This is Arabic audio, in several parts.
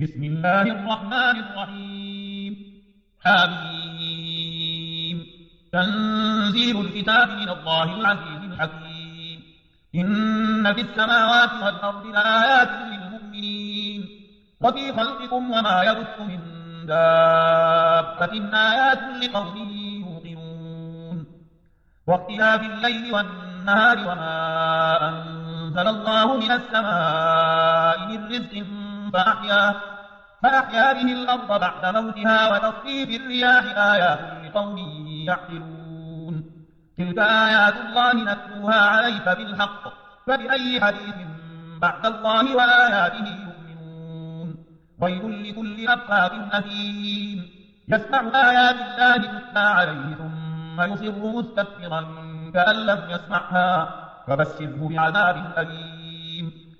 بسم الله الرحمن الرحيم. حميم. تنزيل الكتاب من الله العزيز الحكيم. إن في السماوات والأرض لآيات للمؤمنين. وفي خلقكم وما يبث من دابة. آيات لقوم يوقنون. واختلاف الليل والنهار وما أنزل الله من السماء من رزق فأحيا فأحيا به الأرض بعد موتها وتصريف الرياح آيات لقوم يعقلون. تلك آيات الله نتلوها عليك بالحق. فبأي حديث بعد الله وآياته يؤمنون. ويل لكل أفاق أثيم. يسمع آيات الله تتلى عليه ثم يصر مستكبرا كأن لم يسمعها. فبشره بعذاب أليم.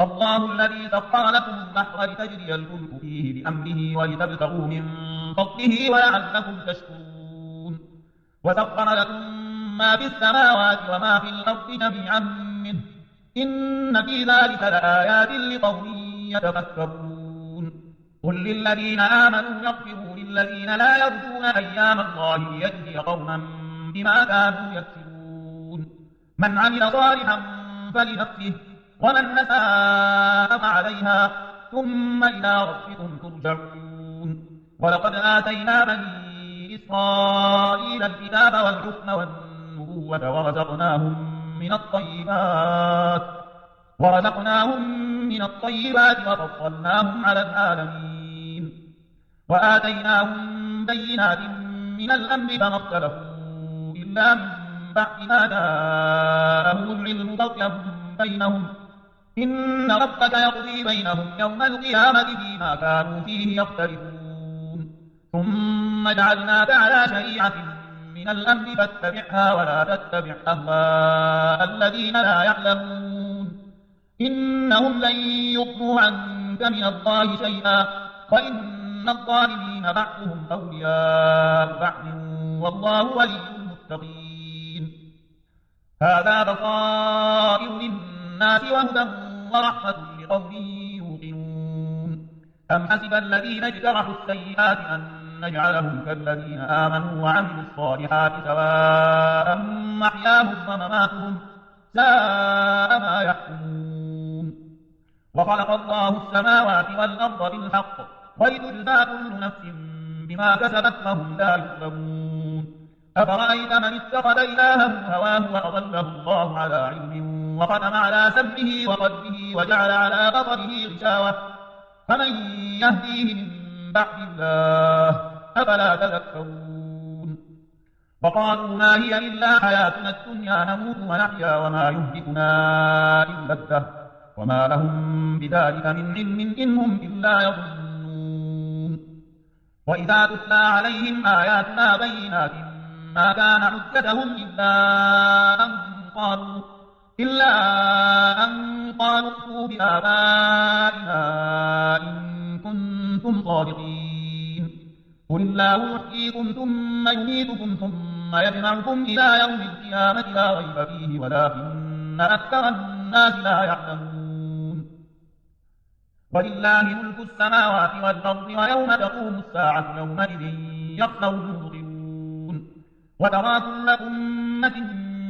الله الذي سخر لكم البحر لتجري الفلك فيه بأمره ولتبتغوا من فضله ولعلكم تشكرون. وسخر لكم ما في السماوات وما في الأرض جميعا منه. إن في ذلك لآيات لقوم يتفكرون. قل للذين آمنوا يغفروا للذين لا يرجون أيام الله ليجزي قوما بما كانوا يكسبون. من عمل صالحا فلنفسه ومن نساء فعليها ثم إلى ربكم ترجعون. ولقد آتينا بني إسرائيل الكتاب والحكم والنبوة ورزقناهم من الطيبات ورزقناهم من الطيبات وفضلناهم على العالمين. وآتيناهم بينات من الأمر فما اختلفوا إلا من بعد ما جاءهم العلم بينهم. إن ربك يقضي بينهم يوم القيامة فيما كانوا فيه يختلفون. ثم جعلناك على شريعة من الأمر فاتبعها ولا تتبع أهواء الذين لا يعلمون. إنهم لن يغنوا عنك من الله شيئا وإن الظالمين بعضهم أولياء بعض والله ولي المتقين. هذا بصائر وهدى ورحمة لقوم يوقنون. أم حسب الذين اجترحوا السيئات أن نجعلهم كالذين آمنوا وعملوا الصالحات سواء محياهم ومماتهم ساء ما يحكمون. وخلق الله السماوات والأرض بالحق. ولتجزى كل نفس بما كسبت وهم لا يظلمون. أفرأيت من اتخذ إلهه هواه وأضله الله على علم وختم على سمعه وقلبه وجعل على بصره غشاوة. فمن يهديه من بعد الله أفلا تذكرون؟ وقالوا ما هي إلا حياتنا الدنيا نموت ونحيا وما يهلكنا إلا الدهر. وما لهم بذلك من علم إن هم إلا يظنون. وإذا تتلى عليهم آياتنا بينات ما كان حجتهم إلا أن بآبائنا إن كنتم صادقين. قل الله يحييكم ثم يميتكم ثم يجمعكم إلى يوم القيامة لا ريب فيه ولكن أكثر الناس لا يعلمون. ولله ملك السماوات والأرض ويوم تقوم الساعة يومئذ يخسر المبطلون وترى كل أمة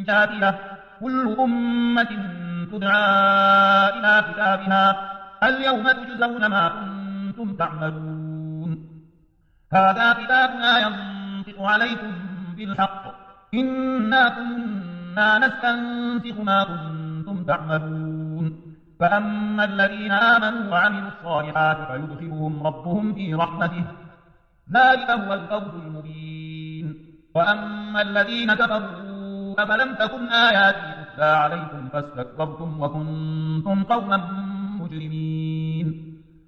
جاثية كل أمة تدعى إلى كتابها اليوم تجزون ما كنتم تعملون. هذا كتابنا ينطق عليكم بالحق. إنا كنا نستنسخ ما كنتم تعملون. فأما الذين آمنوا وعملوا الصالحات فيدخلهم ربهم في رحمته. ذلك هو الفوز المبين. وأما الذين كفروا أفلم تكن آياتي تتلى عليكم فاستكبرتم وكنتم قوما مجرمين.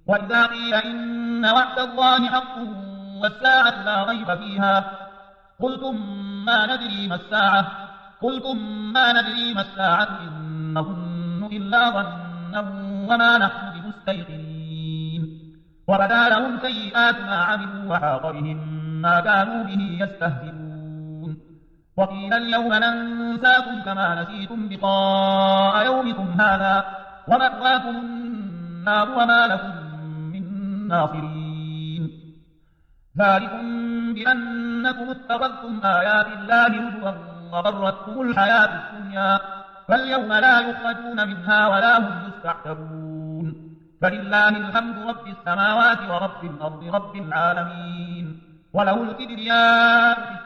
وإذا قيل إن وعد الله حق والساعة لا ريب فيها قلتم ما ندري ما الساعة قلتم ما ندري ما الساعة إن نظن إلا ظنا وما نحن بمستيقنين. وبدا لهم سيئات ما عملوا وحاق بهم ما كانوا به يستهزئون. وقيل اليوم ننساكم كما نسيتم لقاء يومكم هذا ومأواكم النار وما لكم من ناصرين. ذلكم بأنكم اتخذتم آيات الله هزوا وغرتكم الحياة الدنيا فاليوم لا يخرجون منها ولا هم يستعتبون. فلله الحمد رب السماوات ورب الأرض رب العالمين. وله الكبرياء